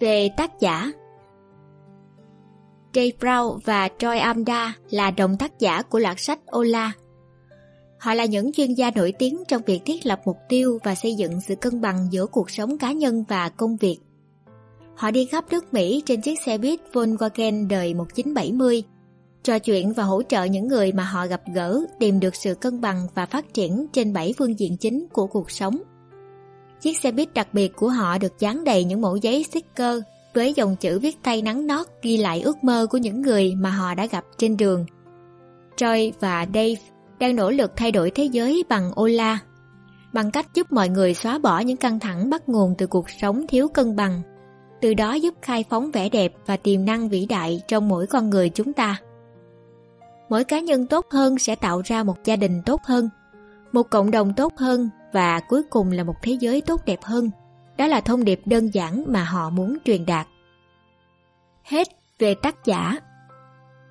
Về tác giả Jay Brown và Troy Amda là đồng tác giả của loạt sách Ola. Họ là những chuyên gia nổi tiếng trong việc thiết lập mục tiêu và xây dựng sự cân bằng giữa cuộc sống cá nhân và công việc. Họ đi khắp nước Mỹ trên chiếc xe buýt Volkswagen đời 1970, trò chuyện và hỗ trợ những người mà họ gặp gỡ tìm được sự cân bằng và phát triển trên bảy phương diện chính của cuộc sống. Chiếc xe buýt đặc biệt của họ được dán đầy những mẫu giấy sticker với dòng chữ viết tay nắng nót ghi lại ước mơ của những người mà họ đã gặp trên đường. Troy và Dave đang nỗ lực thay đổi thế giới bằng Ola, bằng cách giúp mọi người xóa bỏ những căng thẳng bắt nguồn từ cuộc sống thiếu cân bằng, từ đó giúp khai phóng vẻ đẹp và tiềm năng vĩ đại trong mỗi con người chúng ta. Mỗi cá nhân tốt hơn sẽ tạo ra một gia đình tốt hơn, một cộng đồng tốt hơn và cuối cùng là một thế giới tốt đẹp hơn. Đó là thông điệp đơn giản mà họ muốn truyền đạt. Hết về tác giả